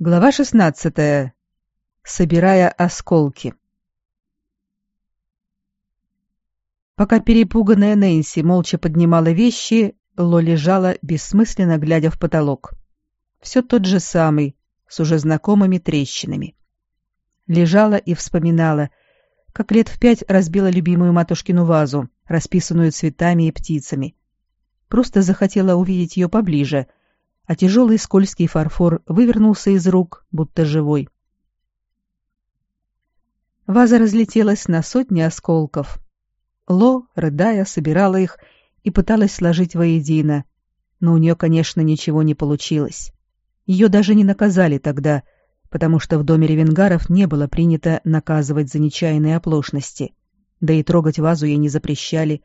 Глава 16. Собирая осколки. Пока перепуганная Нэнси молча поднимала вещи, Ло лежала, бессмысленно глядя в потолок. Все тот же самый, с уже знакомыми трещинами. Лежала и вспоминала, как лет в пять разбила любимую матушкину вазу, расписанную цветами и птицами. Просто захотела увидеть ее поближе — а тяжелый скользкий фарфор вывернулся из рук, будто живой. Ваза разлетелась на сотни осколков. Ло, рыдая, собирала их и пыталась сложить воедино, но у нее, конечно, ничего не получилось. Ее даже не наказали тогда, потому что в доме ревенгаров не было принято наказывать за нечаянные оплошности, да и трогать вазу ей не запрещали,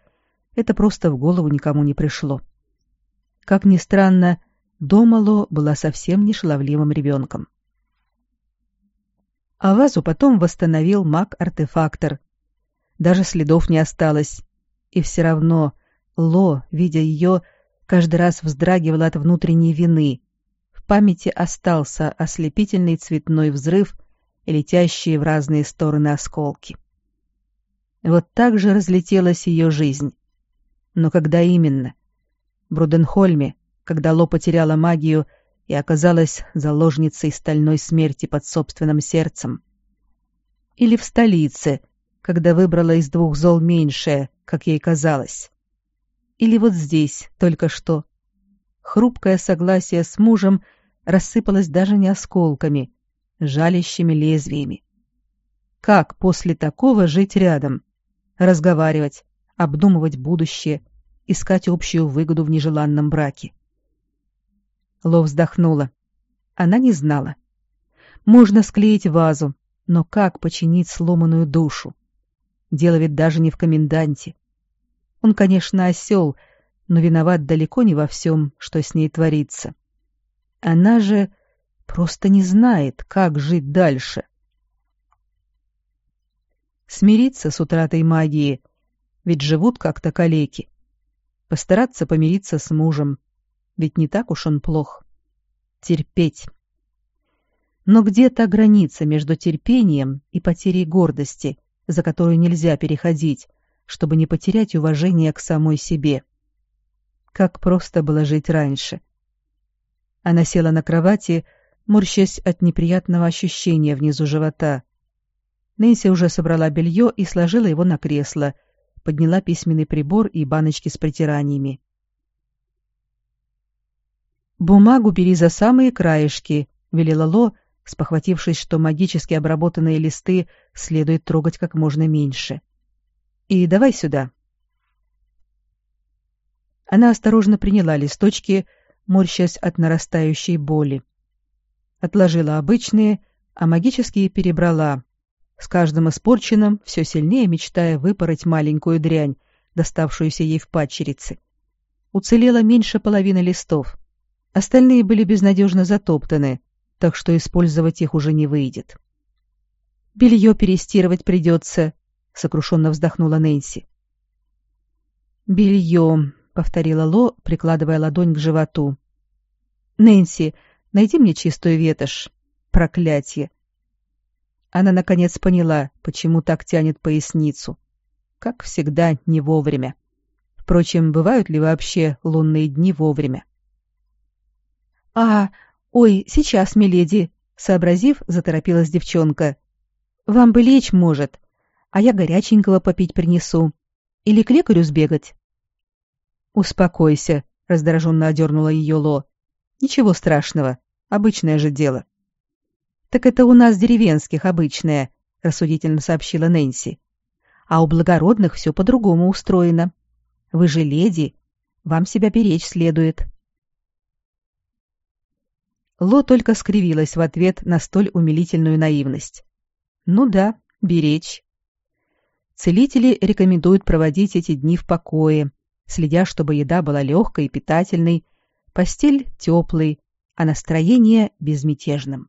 это просто в голову никому не пришло. Как ни странно, Дома Ло была совсем не шаловливым ребенком. А вазу потом восстановил маг-артефактор. Даже следов не осталось. И все равно Ло, видя ее, каждый раз вздрагивала от внутренней вины. В памяти остался ослепительный цветной взрыв и летящие в разные стороны осколки. Вот так же разлетелась ее жизнь. Но когда именно? В Бруденхольме, когда Ло потеряла магию и оказалась заложницей стальной смерти под собственным сердцем. Или в столице, когда выбрала из двух зол меньшее, как ей казалось. Или вот здесь, только что. Хрупкое согласие с мужем рассыпалось даже не осколками, жалящими лезвиями. Как после такого жить рядом? Разговаривать, обдумывать будущее, искать общую выгоду в нежеланном браке. Ло вздохнула. Она не знала. Можно склеить вазу, но как починить сломанную душу? Дело ведь даже не в коменданте. Он, конечно, осел, но виноват далеко не во всем, что с ней творится. Она же просто не знает, как жить дальше. Смириться с утратой магии, ведь живут как-то калеки. Постараться помириться с мужем, ведь не так уж он плох. Терпеть. Но где та граница между терпением и потерей гордости, за которую нельзя переходить, чтобы не потерять уважение к самой себе? Как просто было жить раньше. Она села на кровати, морщась от неприятного ощущения внизу живота. Нэнси уже собрала белье и сложила его на кресло, подняла письменный прибор и баночки с притираниями. «Бумагу бери за самые краешки», — велела Ло, спохватившись, что магически обработанные листы следует трогать как можно меньше. «И давай сюда». Она осторожно приняла листочки, морщась от нарастающей боли. Отложила обычные, а магические перебрала, с каждым испорченным все сильнее мечтая выпороть маленькую дрянь, доставшуюся ей в падчерице. Уцелело меньше половины листов. Остальные были безнадежно затоптаны, так что использовать их уже не выйдет. «Белье перестирывать придется», — сокрушенно вздохнула Нэнси. «Белье», — повторила Ло, прикладывая ладонь к животу. «Нэнси, найди мне чистую ветошь. Проклятье!» Она, наконец, поняла, почему так тянет поясницу. Как всегда, не вовремя. Впрочем, бывают ли вообще лунные дни вовремя? «А, ой, сейчас, миледи!» — сообразив, заторопилась девчонка. «Вам бы лечь, может, а я горяченького попить принесу. Или к лекарю сбегать?» «Успокойся», — раздраженно одернула ее Ло. «Ничего страшного, обычное же дело». «Так это у нас деревенских обычное», — рассудительно сообщила Нэнси. «А у благородных все по-другому устроено. Вы же леди, вам себя беречь следует». Ло только скривилась в ответ на столь умилительную наивность. Ну да, беречь. Целители рекомендуют проводить эти дни в покое, следя, чтобы еда была легкой и питательной, постель теплой, а настроение безмятежным.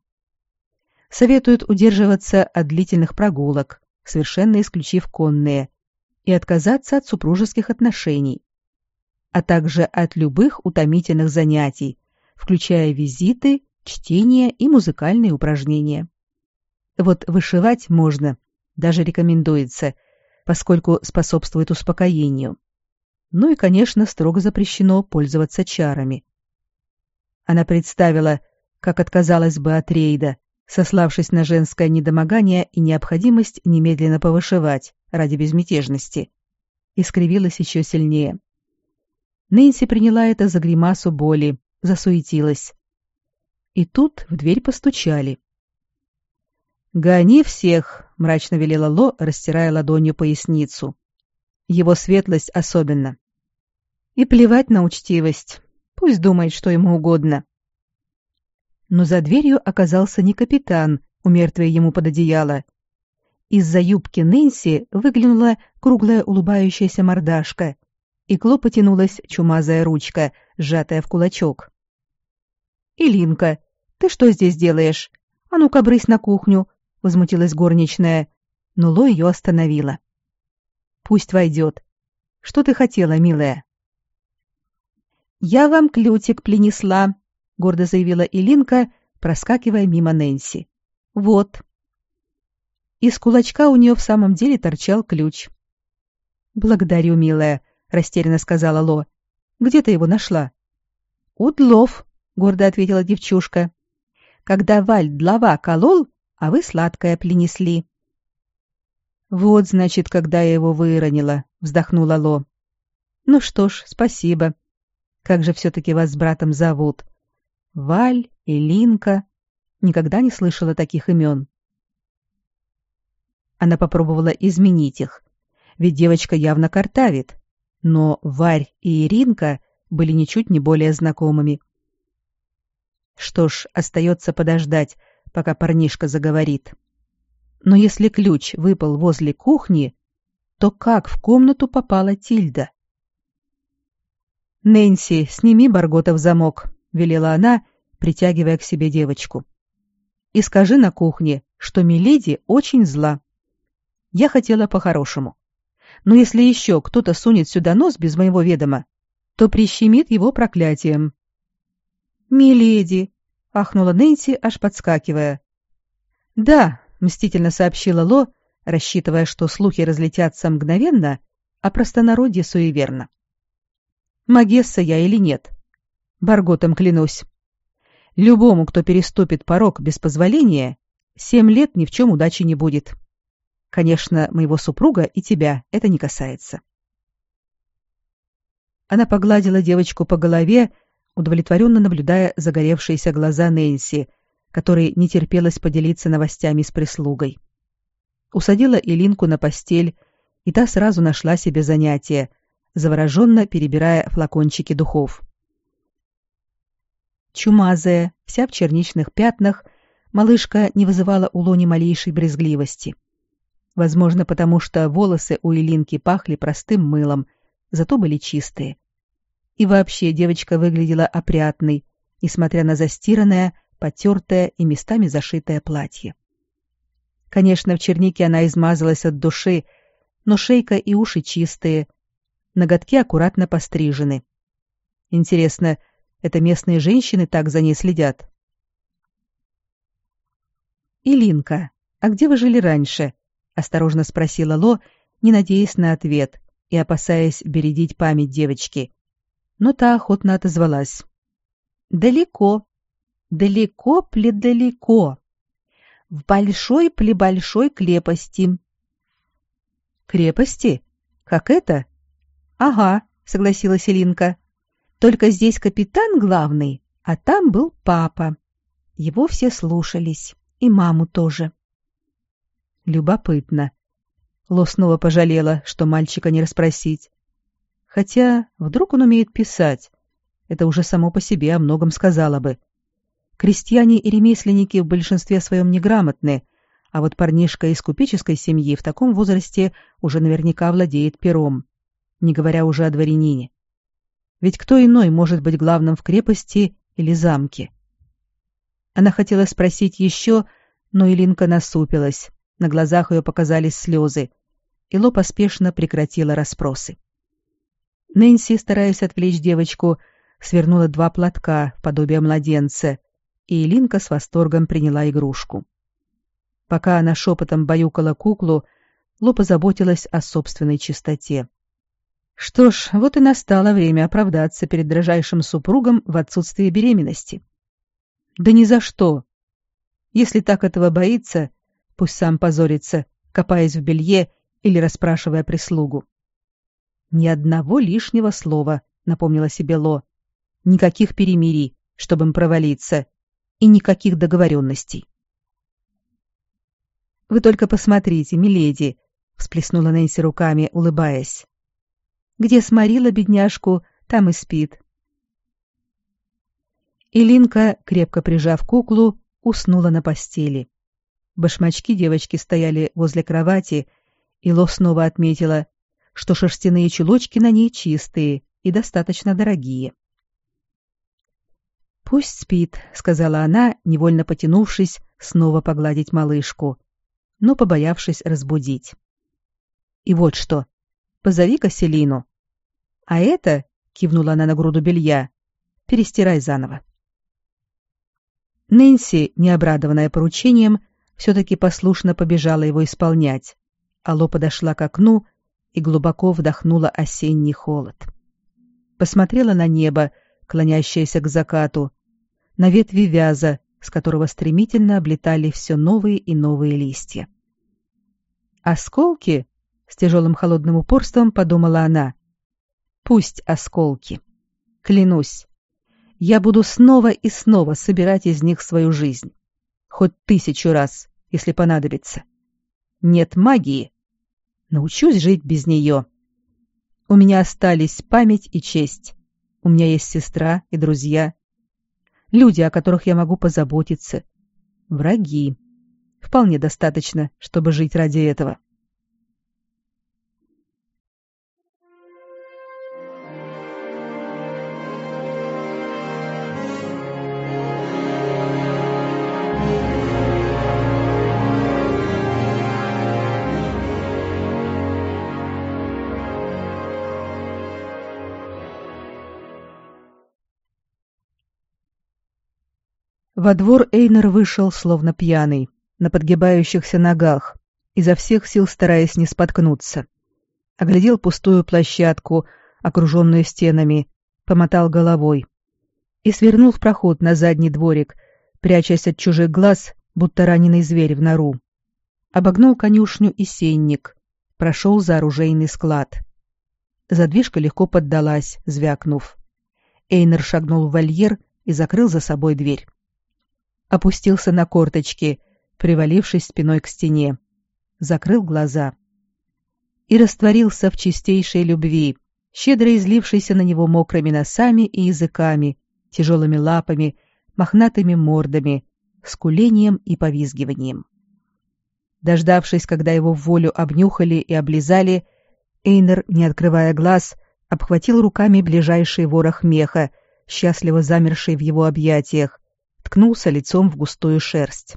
Советуют удерживаться от длительных прогулок, совершенно исключив конные, и отказаться от супружеских отношений, а также от любых утомительных занятий, включая визиты чтение и музыкальные упражнения. Вот вышивать можно, даже рекомендуется, поскольку способствует успокоению. Ну и, конечно, строго запрещено пользоваться чарами. Она представила, как отказалась бы от рейда, сославшись на женское недомогание и необходимость немедленно повышивать ради безмятежности, и скривилась еще сильнее. Нэнси приняла это за гримасу боли, засуетилась. И тут в дверь постучали. «Гони всех!» — мрачно велела Ло, растирая ладонью поясницу. «Его светлость особенно. И плевать на учтивость. Пусть думает, что ему угодно». Но за дверью оказался не капитан, умертвая ему под одеяло. Из-за юбки Нэнси выглянула круглая улыбающаяся мордашка, и к Ло потянулась чумазая ручка, сжатая в кулачок. «Илинка, ты что здесь делаешь? А ну-ка, брысь на кухню!» — возмутилась горничная, но Ло ее остановила. «Пусть войдет. Что ты хотела, милая?» «Я вам клютик принесла», — гордо заявила Илинка, проскакивая мимо Нэнси. «Вот». Из кулачка у нее в самом деле торчал ключ. «Благодарю, милая», — растерянно сказала Ло. «Где ты его нашла?» «Удлов», — гордо ответила девчушка. «Когда Валь длова колол, а вы сладкое принесли». «Вот, значит, когда я его выронила», — вздохнула Ло. «Ну что ж, спасибо. Как же все-таки вас с братом зовут? Валь и Линка. Никогда не слышала таких имен». Она попробовала изменить их, ведь девочка явно картавит, но Варь и Иринка были ничуть не более знакомыми. Что ж, остается подождать, пока парнишка заговорит. Но если ключ выпал возле кухни, то как в комнату попала Тильда? «Нэнси, сними Барготов замок», — велела она, притягивая к себе девочку. «И скажи на кухне, что Миледи очень зла. Я хотела по-хорошему. Но если еще кто-то сунет сюда нос без моего ведома, то прищемит его проклятием. «Миледи!» — ахнула Нэнси, аж подскакивая. «Да», — мстительно сообщила Ло, рассчитывая, что слухи разлетятся мгновенно, а простонародье суеверно. «Магесса я или нет? Барготом клянусь. Любому, кто переступит порог без позволения, семь лет ни в чем удачи не будет. Конечно, моего супруга и тебя это не касается». Она погладила девочку по голове, удовлетворенно наблюдая загоревшиеся глаза Нэнси, которой не терпелось поделиться новостями с прислугой. Усадила Илинку на постель, и та сразу нашла себе занятие, завороженно перебирая флакончики духов. Чумазая, вся в черничных пятнах, малышка не вызывала у Лони малейшей брезгливости. Возможно, потому что волосы у Илинки пахли простым мылом, зато были чистые. И вообще девочка выглядела опрятной, несмотря на застиранное, потертое и местами зашитое платье. Конечно, в чернике она измазалась от души, но шейка и уши чистые, ноготки аккуратно пострижены. Интересно, это местные женщины так за ней следят? «Илинка, а где вы жили раньше?» — осторожно спросила Ло, не надеясь на ответ и опасаясь бередить память девочки но та охотно отозвалась. «Далеко, далеко-пледалеко, в большой-плебольшой крепости». «Крепости? Как это?» «Ага», — согласилась Илинка. «Только здесь капитан главный, а там был папа. Его все слушались, и маму тоже». «Любопытно». Ло снова пожалела, что мальчика не расспросить. Хотя, вдруг он умеет писать. Это уже само по себе о многом сказало бы. Крестьяне и ремесленники в большинстве своем неграмотны, а вот парнишка из купеческой семьи в таком возрасте уже наверняка владеет пером, не говоря уже о дворянине. Ведь кто иной может быть главным в крепости или замке? Она хотела спросить еще, но Илинка насупилась, на глазах ее показались слезы, и Ло поспешно прекратила расспросы. Нэнси, стараясь отвлечь девочку, свернула два платка, подобие младенца, и Илинка с восторгом приняла игрушку. Пока она шепотом баюкала куклу, Ло позаботилась о собственной чистоте. Что ж, вот и настало время оправдаться перед дрожайшим супругом в отсутствии беременности. Да ни за что. Если так этого боится, пусть сам позорится, копаясь в белье или расспрашивая прислугу. Ни одного лишнего слова, напомнила себе Ло. Никаких перемирий, чтобы им провалиться, и никаких договоренностей. Вы только посмотрите, миледи, всплеснула Нэнси руками, улыбаясь. Где сморила бедняжку, там и спит. Илинка, крепко прижав куклу, уснула на постели. Башмачки девочки стояли возле кровати, и Ло снова отметила, что шерстяные чулочки на ней чистые и достаточно дорогие. «Пусть спит», — сказала она, невольно потянувшись, снова погладить малышку, но побоявшись разбудить. «И вот что, позови-ка Селину. А это, — кивнула она на груду белья, — перестирай заново». Нэнси, необрадованная поручением, все-таки послушно побежала его исполнять. Алло подошла к окну и глубоко вдохнула осенний холод. Посмотрела на небо, клонящееся к закату, на ветви вяза, с которого стремительно облетали все новые и новые листья. «Осколки?» — с тяжелым холодным упорством подумала она. «Пусть осколки. Клянусь, я буду снова и снова собирать из них свою жизнь. Хоть тысячу раз, если понадобится. Нет магии. Научусь жить без нее. У меня остались память и честь. У меня есть сестра и друзья. Люди, о которых я могу позаботиться. Враги. Вполне достаточно, чтобы жить ради этого. Во двор Эйнер вышел, словно пьяный, на подгибающихся ногах, изо всех сил стараясь не споткнуться. Оглядел пустую площадку, окруженную стенами, помотал головой и свернул в проход на задний дворик, прячась от чужих глаз, будто раненый зверь в нору. Обогнул конюшню и сенник, прошел за оружейный склад. Задвижка легко поддалась, звякнув. Эйнер шагнул в вольер и закрыл за собой дверь опустился на корточки, привалившись спиной к стене, закрыл глаза и растворился в чистейшей любви, щедро излившейся на него мокрыми носами и языками, тяжелыми лапами, мохнатыми мордами, скулением и повизгиванием. Дождавшись, когда его в волю обнюхали и облизали, Эйнер, не открывая глаз, обхватил руками ближайший ворох меха, счастливо замерший в его объятиях, ткнулся лицом в густую шерсть.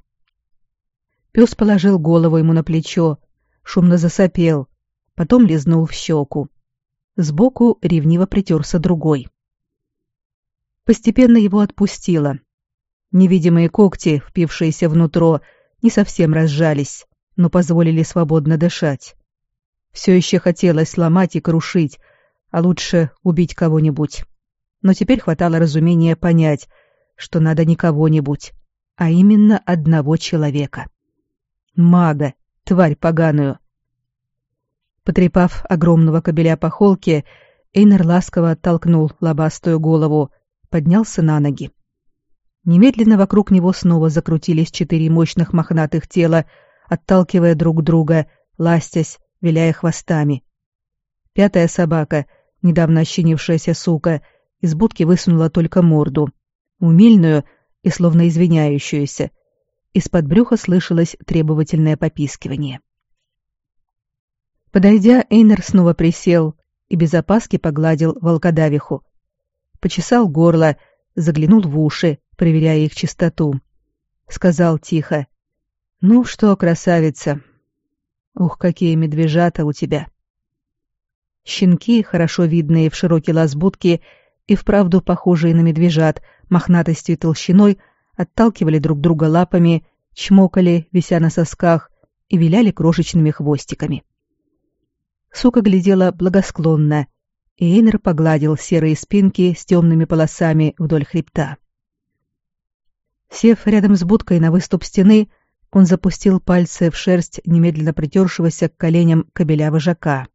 Пес положил голову ему на плечо, шумно засопел, потом лизнул в щеку. Сбоку ревниво притерся другой. Постепенно его отпустило. Невидимые когти, впившиеся внутрь, не совсем разжались, но позволили свободно дышать. Все еще хотелось сломать и крушить, а лучше убить кого-нибудь. Но теперь хватало разумения понять, что надо не кого-нибудь, а именно одного человека. Мага, тварь поганую. Потрепав огромного кобеля по холке, Эйнер ласково оттолкнул лобастую голову, поднялся на ноги. Немедленно вокруг него снова закрутились четыре мощных мохнатых тела, отталкивая друг друга, ластясь, виляя хвостами. Пятая собака, недавно ощенившаяся сука, из будки высунула только морду умильную и словно извиняющуюся. Из-под брюха слышалось требовательное попискивание. Подойдя, Эйнер снова присел и без опаски погладил волкодавиху. Почесал горло, заглянул в уши, проверяя их чистоту. Сказал тихо. «Ну что, красавица? Ух, какие медвежата у тебя!» Щенки, хорошо видные в широкий лаз будки, и вправду похожие на медвежат, мохнатостью и толщиной, отталкивали друг друга лапами, чмокали, вися на сосках, и виляли крошечными хвостиками. Сука глядела благосклонно, и Эйнер погладил серые спинки с темными полосами вдоль хребта. Сев рядом с будкой на выступ стены, он запустил пальцы в шерсть немедленно притершегося к коленям кобеля вожака.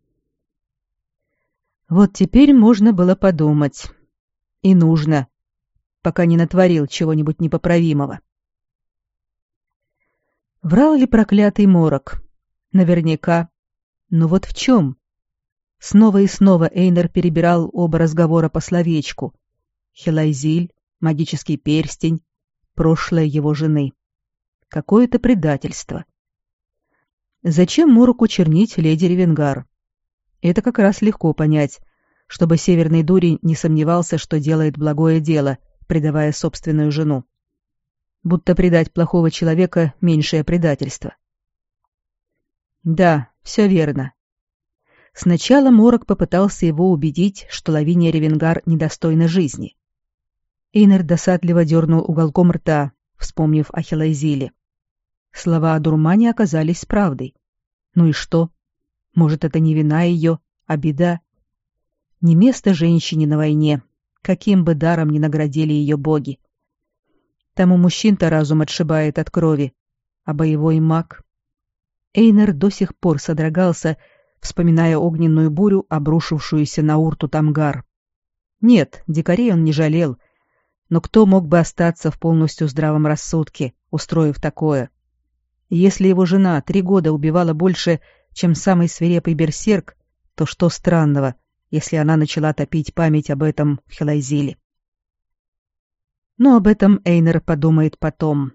Вот теперь можно было подумать. И нужно, пока не натворил чего-нибудь непоправимого. Врал ли проклятый морок? Наверняка. Но вот в чем? Снова и снова Эйнер перебирал оба разговора по словечку. Хелайзиль, магический перстень, прошлое его жены. Какое-то предательство. Зачем Мороку чернить леди Ревенгар? Это как раз легко понять, чтобы северный дурень не сомневался, что делает благое дело, предавая собственную жену будто предать плохого человека — меньшее предательство. Да, все верно. Сначала Морок попытался его убедить, что Лавиния Ревенгар недостойна жизни. Эйнер досадливо дернул уголком рта, вспомнив о Хелайзиле. Слова о дурмане оказались правдой. Ну и что? Может, это не вина ее, а беда? Не место женщине на войне, каким бы даром ни наградили ее боги. Тому мужчин-то разум отшибает от крови, а боевой маг... Эйнер до сих пор содрогался, вспоминая огненную бурю, обрушившуюся на урту Тамгар. Нет, дикарей он не жалел, но кто мог бы остаться в полностью здравом рассудке, устроив такое? Если его жена три года убивала больше, чем самый свирепый берсерк, то что странного, если она начала топить память об этом в Хелайзиле? Но об этом Эйнер подумает потом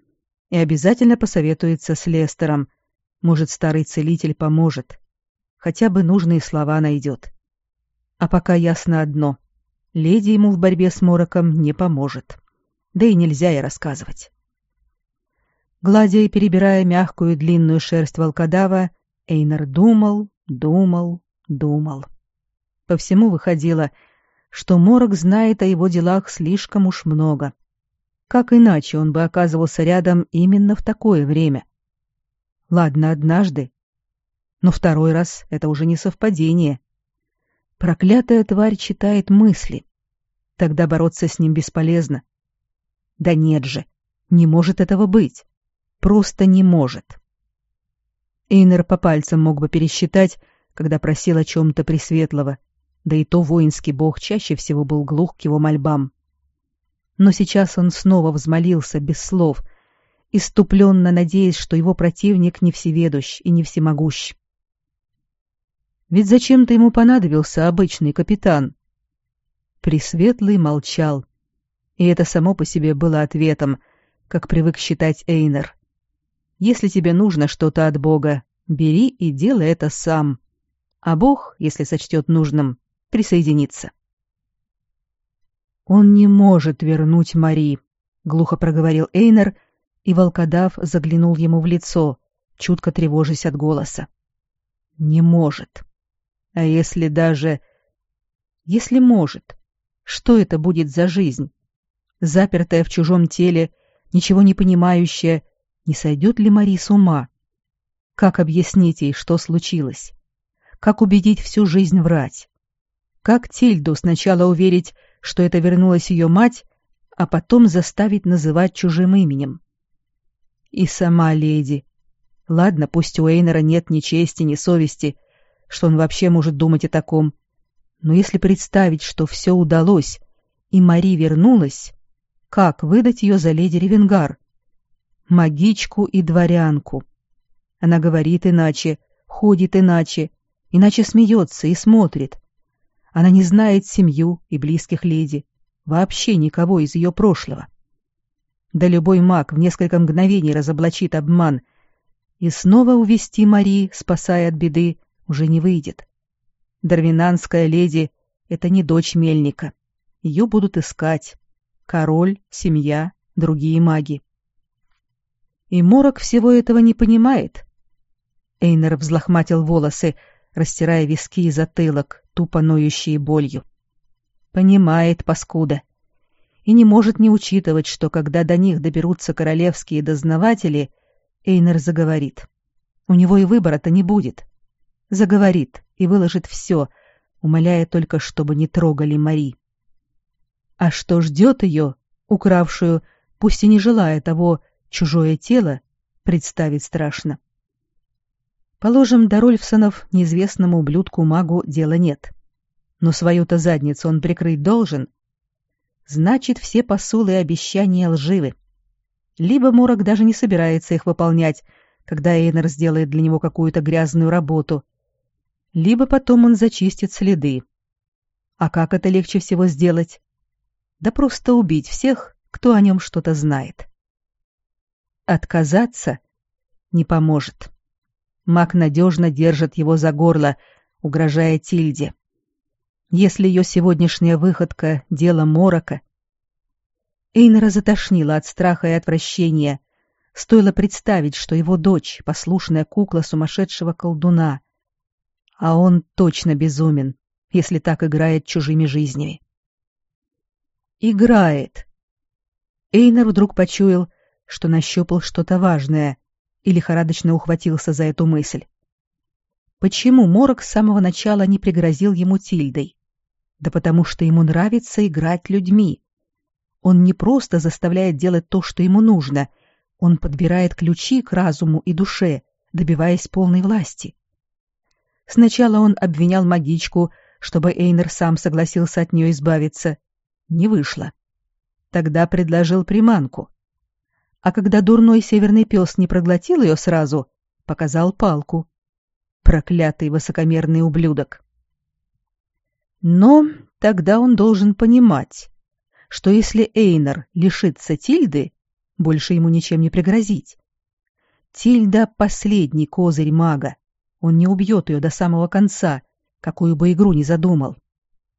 и обязательно посоветуется с Лестером. Может, старый целитель поможет. Хотя бы нужные слова найдет. А пока ясно одно. Леди ему в борьбе с Мороком не поможет. Да и нельзя ей рассказывать. Гладя и перебирая мягкую длинную шерсть волкодава, Эйнер думал, думал, думал. По всему выходило, что Морок знает о его делах слишком уж много — как иначе он бы оказывался рядом именно в такое время? Ладно, однажды. Но второй раз это уже не совпадение. Проклятая тварь читает мысли. Тогда бороться с ним бесполезно. Да нет же, не может этого быть. Просто не может. Эйнер по пальцам мог бы пересчитать, когда просил о чем-то Пресветлого, да и то воинский бог чаще всего был глух к его мольбам но сейчас он снова взмолился без слов, иступленно надеясь, что его противник не всеведущ и не всемогущ. Ведь зачем-то ему понадобился обычный капитан. Пресветлый молчал, и это само по себе было ответом, как привык считать Эйнер. Если тебе нужно что-то от Бога, бери и делай это сам, а Бог, если сочтет нужным, присоединится. Он не может вернуть Мари, глухо проговорил Эйнер, и волкодав заглянул ему в лицо, чутко тревожась от голоса. Не может. А если даже если может, что это будет за жизнь? Запертая в чужом теле, ничего не понимающая, не сойдет ли Мари с ума? Как объяснить ей, что случилось? Как убедить всю жизнь врать? Как Тильду сначала уверить, что это вернулась ее мать, а потом заставить называть чужим именем. И сама леди. Ладно, пусть у Эйнера нет ни чести, ни совести, что он вообще может думать о таком. Но если представить, что все удалось, и Мари вернулась, как выдать ее за леди Ревенгар? Магичку и дворянку. Она говорит иначе, ходит иначе, иначе смеется и смотрит. Она не знает семью и близких леди, вообще никого из ее прошлого. Да любой маг в несколько мгновений разоблачит обман, и снова увести Мари, спасая от беды, уже не выйдет. Дарвинанская леди — это не дочь мельника. Ее будут искать. Король, семья, другие маги. И Морок всего этого не понимает. Эйнер взлохматил волосы, растирая виски и затылок, тупо ноющие болью. Понимает, паскуда. и не может не учитывать, что когда до них доберутся королевские дознаватели, Эйнер заговорит. У него и выбора-то не будет. Заговорит и выложит все, умоляя только, чтобы не трогали Мари. А что ждет ее, укравшую, пусть и не желая того, чужое тело, представить страшно. Положим, до Рольфсонов неизвестному ублюдку-магу дела нет. Но свою-то задницу он прикрыть должен. Значит, все посулы и обещания лживы. Либо Морок даже не собирается их выполнять, когда Эйнер сделает для него какую-то грязную работу, либо потом он зачистит следы. А как это легче всего сделать? Да просто убить всех, кто о нем что-то знает. Отказаться не поможет. Маг надежно держит его за горло, угрожая Тильде. Если ее сегодняшняя выходка — дело морока... Эйнера затошнило от страха и отвращения. Стоило представить, что его дочь — послушная кукла сумасшедшего колдуна. А он точно безумен, если так играет чужими жизнями. Играет. Эйнер вдруг почуял, что нащупал что-то важное и лихорадочно ухватился за эту мысль. Почему Морок с самого начала не пригрозил ему Тильдой? Да потому что ему нравится играть людьми. Он не просто заставляет делать то, что ему нужно, он подбирает ключи к разуму и душе, добиваясь полной власти. Сначала он обвинял магичку, чтобы Эйнер сам согласился от нее избавиться. Не вышло. Тогда предложил приманку. А когда дурной северный пес не проглотил ее сразу, показал палку. Проклятый высокомерный ублюдок. Но тогда он должен понимать, что если Эйнер лишится Тильды, больше ему ничем не пригрозить. Тильда — последний козырь мага. Он не убьет ее до самого конца, какую бы игру ни задумал.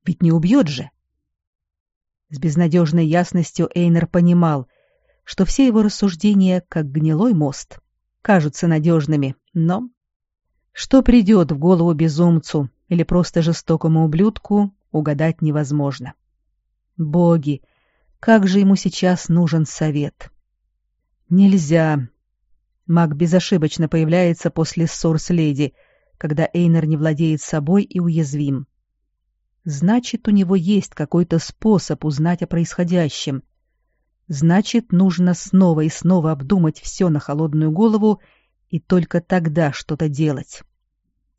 Ведь не убьет же. С безнадежной ясностью Эйнер понимал, что все его рассуждения, как гнилой мост, кажутся надежными, но... Что придет в голову безумцу или просто жестокому ублюдку, угадать невозможно. Боги, как же ему сейчас нужен совет? Нельзя. Маг безошибочно появляется после ссор с леди, когда Эйнер не владеет собой и уязвим. Значит, у него есть какой-то способ узнать о происходящем. Значит, нужно снова и снова обдумать все на холодную голову и только тогда что-то делать.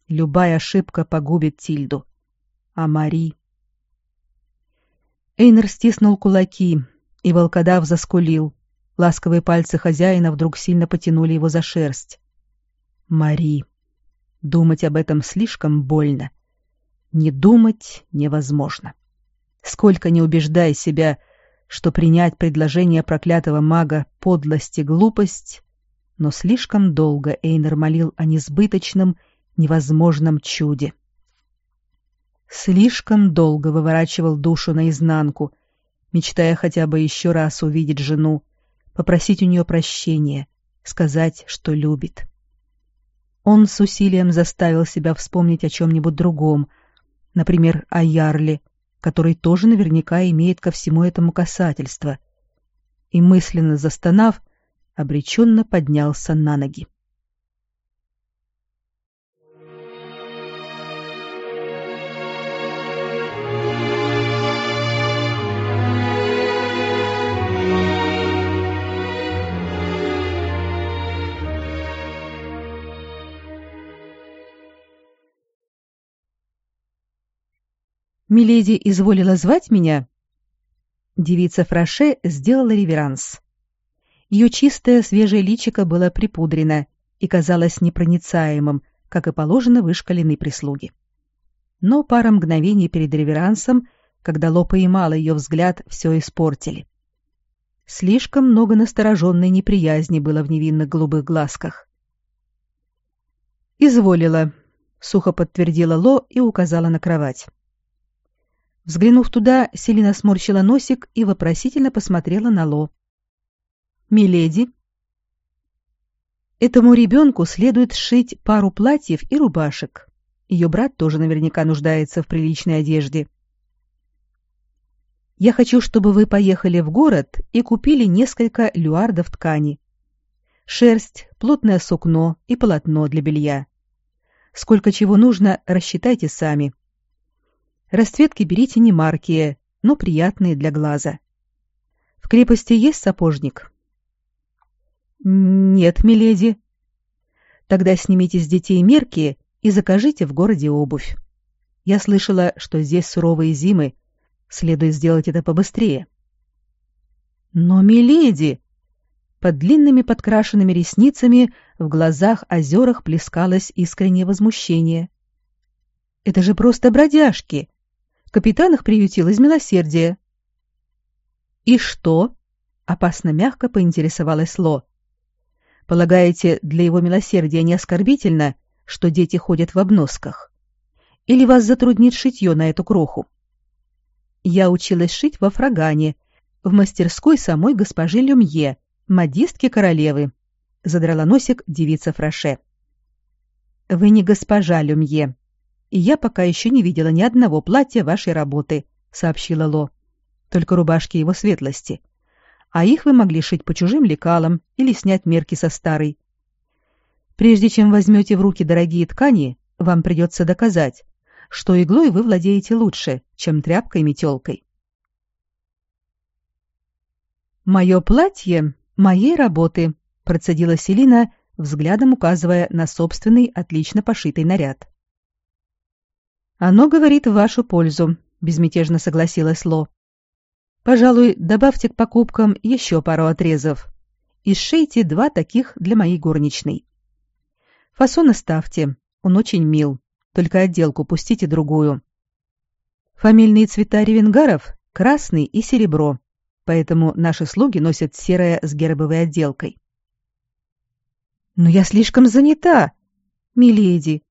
Любая ошибка погубит Тильду. А Мари... Эйнер стиснул кулаки, и волкодав заскулил. Ласковые пальцы хозяина вдруг сильно потянули его за шерсть. Мари. Думать об этом слишком больно. Не думать невозможно. Сколько не убеждай себя, что принять предложение проклятого мага — подлость и глупость, но слишком долго Эйнер молил о несбыточном, невозможном чуде. Слишком долго выворачивал душу наизнанку, мечтая хотя бы еще раз увидеть жену, попросить у нее прощения, сказать, что любит. Он с усилием заставил себя вспомнить о чем-нибудь другом, например, о Ярле, который тоже наверняка имеет ко всему этому касательство, и, мысленно застонав, обреченно поднялся на ноги. Миледи изволила звать меня?» Девица Фраше сделала реверанс. Ее чистое свежее личико было припудрено и казалось непроницаемым, как и положено вышкаленной прислуги. Но пара мгновений перед реверансом, когда Ло поймала ее взгляд, все испортили. Слишком много настороженной неприязни было в невинных голубых глазках. «Изволила», — сухо подтвердила Ло и указала на кровать. Взглянув туда, Селина сморщила носик и вопросительно посмотрела на Ло. «Миледи?» «Этому ребенку следует сшить пару платьев и рубашек. Ее брат тоже наверняка нуждается в приличной одежде». Я хочу, чтобы вы поехали в город и купили несколько люардов ткани. Шерсть, плотное сукно и полотно для белья. Сколько чего нужно, рассчитайте сами. Расцветки берите не маркие, но приятные для глаза. В крепости есть сапожник? Нет, миледи. Тогда снимите с детей мерки и закажите в городе обувь. Я слышала, что здесь суровые зимы, следует сделать это побыстрее. Но, миледи, под длинными подкрашенными ресницами в глазах озерах плескалось искреннее возмущение. Это же просто бродяжки. Капитан их приютил из милосердия. И что? Опасно мягко поинтересовалась Ло. Полагаете, для его милосердия не оскорбительно, что дети ходят в обносках? Или вас затруднит шитье на эту кроху? Я училась шить во Фрагане, в мастерской самой госпожи Люмье, модистки королевы, задрала носик девица Фраше. Вы не госпожа Люмье, и я пока еще не видела ни одного платья вашей работы, сообщила Ло. Только рубашки его светлости. А их вы могли шить по чужим лекалам или снять мерки со старой. Прежде чем возьмете в руки дорогие ткани, вам придется доказать, что иглой вы владеете лучше, чем тряпкой-метелкой. «Мое платье моей работы», — процедила Селина, взглядом указывая на собственный отлично пошитый наряд. «Оно говорит в вашу пользу», — безмятежно согласилась Ло. «Пожалуй, добавьте к покупкам еще пару отрезов и сшейте два таких для моей горничной. Фасон оставьте, он очень мил, только отделку пустите другую. Фамильные цвета ревенгаров — красный и серебро, поэтому наши слуги носят серое с гербовой отделкой. «Но я слишком занята, миледи!»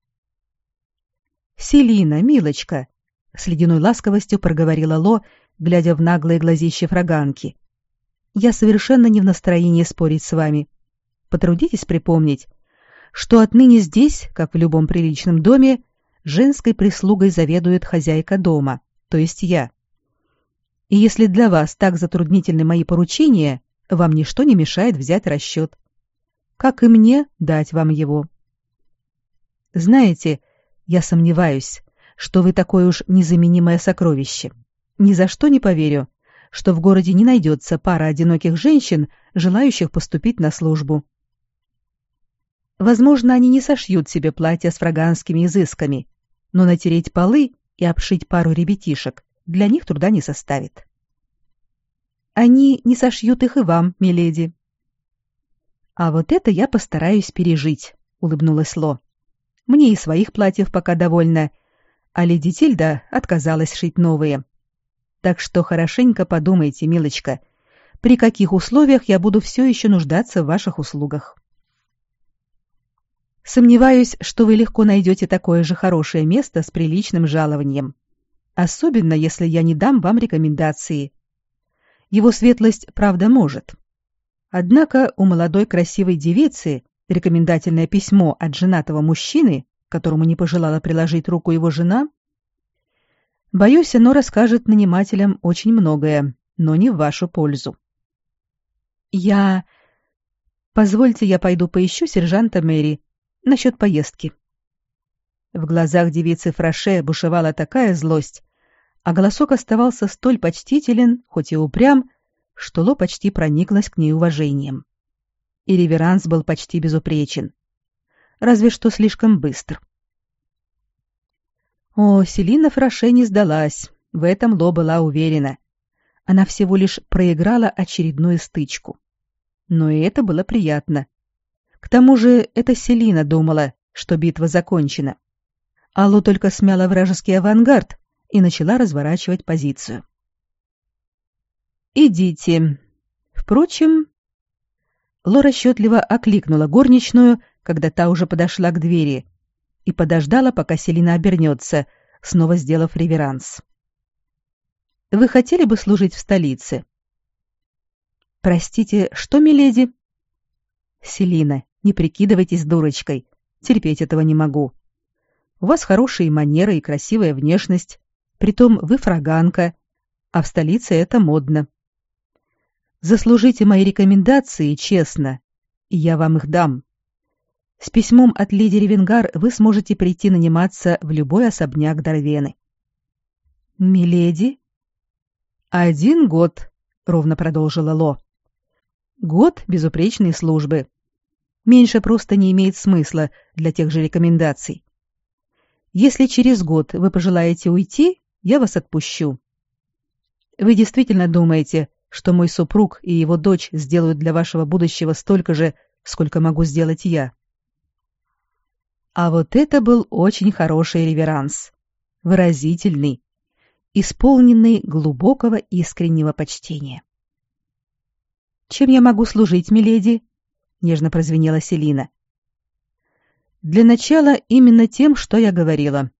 «Селина, милочка!» — с ледяной ласковостью проговорила Ло, глядя в наглые глазища фраганки. «Я совершенно не в настроении спорить с вами. Потрудитесь припомнить, что отныне здесь, как в любом приличном доме, женской прислугой заведует хозяйка дома, то есть я. И если для вас так затруднительны мои поручения, вам ничто не мешает взять расчет. Как и мне дать вам его. Знаете, я сомневаюсь, что вы такое уж незаменимое сокровище. Ни за что не поверю, что в городе не найдется пара одиноких женщин, желающих поступить на службу. Возможно, они не сошьют себе платья с фраганскими изысками, но натереть полы и обшить пару ребятишек для них труда не составит. Они не сошьют их и вам, миледи. А вот это я постараюсь пережить, улыбнулась Ло. Мне и своих платьев пока довольно, а леди Тильда отказалась шить новые. Так что хорошенько подумайте, милочка, при каких условиях я буду все еще нуждаться в ваших услугах. Сомневаюсь, что вы легко найдете такое же хорошее место с приличным жалованием особенно если я не дам вам рекомендации. Его светлость, правда, может. Однако у молодой красивой девицы рекомендательное письмо от женатого мужчины, которому не пожелала приложить руку его жена, боюсь, оно расскажет нанимателям очень многое, но не в вашу пользу. Я... Позвольте, я пойду поищу сержанта Мэри насчет поездки. В глазах девицы Фраше бушевала такая злость, а голосок оставался столь почтителен, хоть и упрям, что Ло почти прониклась к ней уважением. И реверанс был почти безупречен. Разве что слишком быстр. О, Селина Фраше не сдалась, в этом Ло была уверена. Она всего лишь проиграла очередную стычку. Но и это было приятно. К тому же это Селина думала, что битва закончена. Аллу только смяла вражеский авангард, и начала разворачивать позицию. «Идите. Впрочем...» Лора расчетливо окликнула горничную, когда та уже подошла к двери, и подождала, пока Селина обернется, снова сделав реверанс. «Вы хотели бы служить в столице?» «Простите, что, миледи?» «Селина, не прикидывайтесь дурочкой. Терпеть этого не могу. У вас хорошие манеры и красивая внешность. Притом вы фраганка, а в столице это модно. Заслужите мои рекомендации честно, и я вам их дам. С письмом от леди Ревенгар вы сможете прийти наниматься в любой особняк Дарвены. Миледи? Один год, ровно продолжила Ло. Год безупречной службы. Меньше просто не имеет смысла для тех же рекомендаций. Если через год вы пожелаете уйти, я вас отпущу. Вы действительно думаете, что мой супруг и его дочь сделают для вашего будущего столько же, сколько могу сделать я? А вот это был очень хороший реверанс. Выразительный, исполненный глубокого искреннего почтения. «Чем я могу служить, миледи?» — нежно прозвенела Селина. «Для начала именно тем, что я говорила.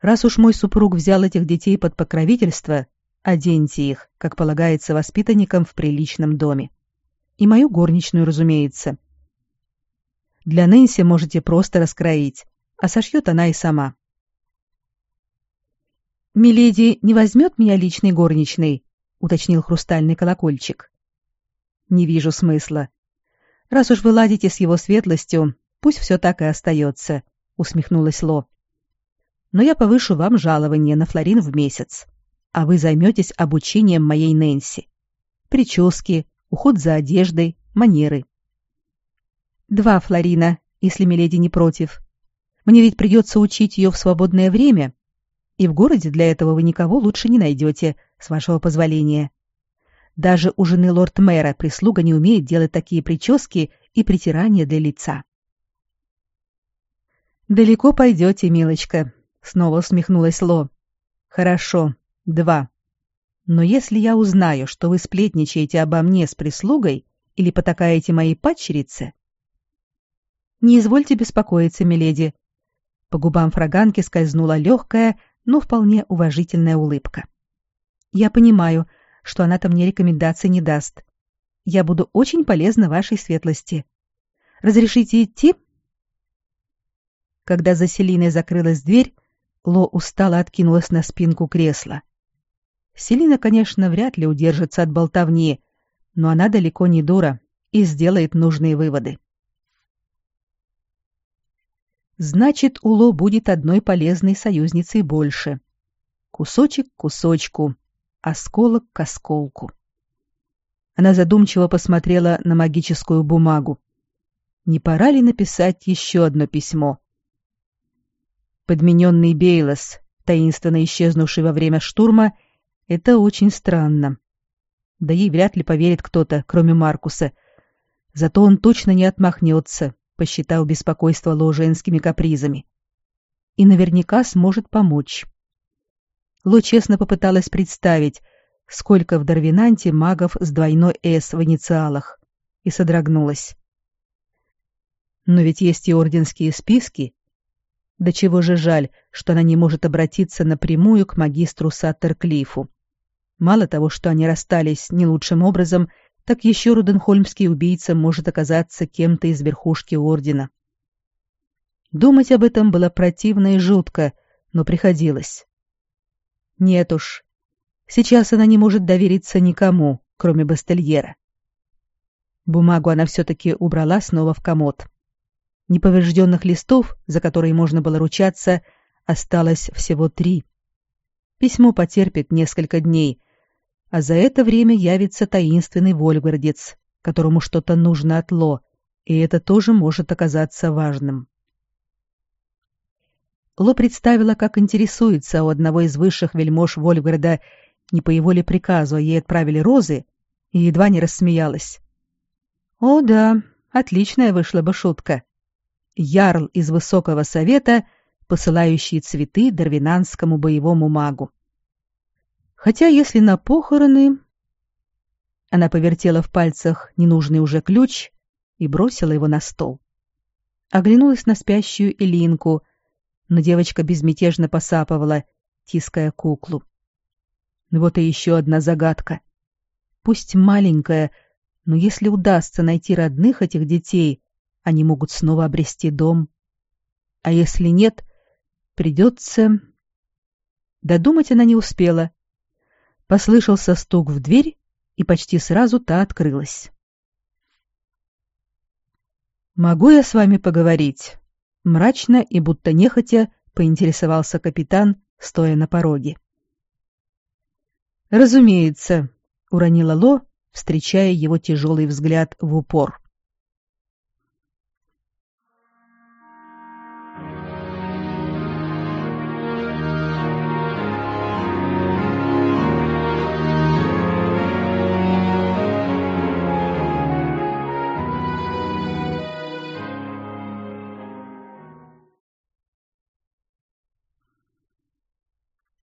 Раз уж мой супруг взял этих детей под покровительство, оденьте их, как полагается воспитанникам в приличном доме. И мою горничную, разумеется. Для Нэнси можете просто раскроить, а сошьет она и сама. «Миледи не возьмет меня личной горничной?» — уточнил хрустальный колокольчик. «Не вижу смысла. Раз уж вы ладите с его светлостью, пусть все так и остается», — усмехнулась Ло. «Но я повышу вам жалование на флорин в месяц, а вы займетесь обучением моей Нэнси. Прически, уход за одеждой, манеры. Два флорина, если миледи не против. Мне ведь придется учить ее в свободное время, и в городе для этого вы никого лучше не найдете, с вашего позволения. Даже у жены лорд-мэра прислуга не умеет делать такие прически и притирания для лица. «Далеко пойдете, милочка», — снова усмехнулась Ло. «Хорошо, два. Но если я узнаю, что вы сплетничаете обо мне с прислугой или потакаете моей падчерице, не извольте беспокоиться, миледи. По губам фраганки скользнула легкая, но вполне уважительная улыбка. Я понимаю, что она-то мне рекомендаций не даст. Я буду очень полезна вашей светлости. Разрешите идти? Когда за Селиной закрылась дверь, Ло устало откинулась на спинку кресла. Селина, конечно, вряд ли удержится от болтовни, но она далеко не дура и сделает нужные выводы. Значит, у Ло будет одной полезной союзницей больше. Кусочек к кусочку, осколок к осколку. Она задумчиво посмотрела на магическую бумагу. Не пора ли написать еще одно письмо? Подмененный Бейлос, таинственно исчезнувший во время штурма, это очень странно. Да ей вряд ли поверит кто-то, кроме Маркуса. Зато он точно не отмахнется, посчитал беспокойство Ло женскими капризами. И наверняка сможет помочь. Ло честно попыталась представить, сколько в Дарвинанте магов с двойной «С» в инициалах, и содрогнулась. Но ведь есть и орденские списки. До чего же жаль, что она не может обратиться напрямую к магистру Саттерклифу. Мало того, что они расстались не лучшим образом, так еще руденхольмский убийца может оказаться кем-то из верхушки ордена. Думать об этом было противно и жутко, но приходилось. Нет уж, сейчас она не может довериться никому, кроме Бастельера. Бумагу она все-таки убрала снова в комод. Неповрежденных листов, за которые можно было ручаться, осталось всего три. Письмо потерпит несколько дней — а за это время явится таинственный вольгардец, которому что-то нужно от Ло, и это тоже может оказаться важным. Ло представила, как интересуется у одного из высших вельмож Вольфграда, не по его ли приказу ей отправили розы, и едва не рассмеялась. О да, отличная вышла бы шутка. Ярл из Высокого Совета, посылающий цветы дарвинанскому боевому магу. Хотя если на похороны... Она повертела в пальцах ненужный уже ключ и бросила его на стол. Оглянулась на спящую Элинку, но девочка безмятежно посапывала, тиская куклу. Вот и еще одна загадка. Пусть маленькая, но если удастся найти родных этих детей, они могут снова обрести дом. А если нет, придется... Додумать она не успела. Послышался стук в дверь, и почти сразу та открылась. «Могу я с вами поговорить?» Мрачно и будто нехотя поинтересовался капитан, стоя на пороге. «Разумеется», — уронила Ло, встречая его тяжелый взгляд в упор.